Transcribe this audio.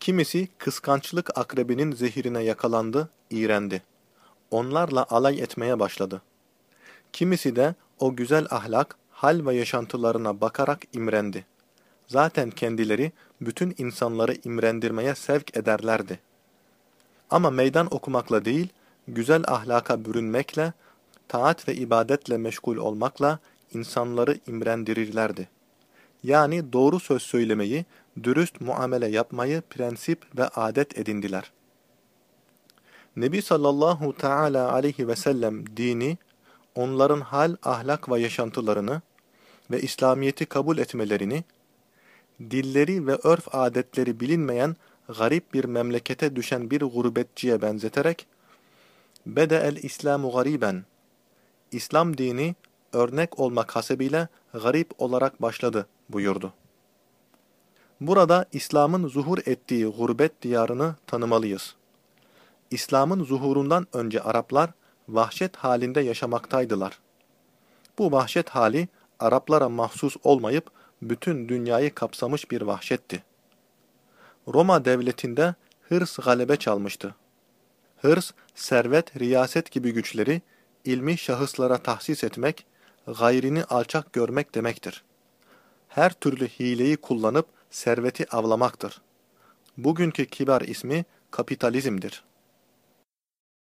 Kimisi kıskançlık akrebinin zehirine yakalandı, iğrendi. Onlarla alay etmeye başladı. Kimisi de o güzel ahlak, hal ve yaşantılarına bakarak imrendi. Zaten kendileri bütün insanları imrendirmeye sevk ederlerdi. Ama meydan okumakla değil, güzel ahlaka bürünmekle, taat ve ibadetle meşgul olmakla insanları imrendirirlerdi. Yani doğru söz söylemeyi, dürüst muamele yapmayı prensip ve adet edindiler. Nebi sallallahu teala aleyhi ve sellem dini, onların hal, ahlak ve yaşantılarını ve İslamiyet'i kabul etmelerini, dilleri ve örf adetleri bilinmeyen garip bir memlekete düşen bir gurbetçiye benzeterek, Bede'el İslamu gariben, İslam dini örnek olmak hasebiyle garip olarak başladı buyurdu. Burada İslam'ın zuhur ettiği gurbet diyarını tanımalıyız. İslam'ın zuhurundan önce Araplar vahşet halinde yaşamaktaydılar. Bu vahşet hali Araplara mahsus olmayıp bütün dünyayı kapsamış bir vahşetti. Roma devletinde hırs galebe çalmıştı. Hırs, servet, riyaset gibi güçleri ilmi şahıslara tahsis etmek, gayrini alçak görmek demektir. Her türlü hileyi kullanıp serveti avlamaktır. Bugünkü kibar ismi kapitalizmdir.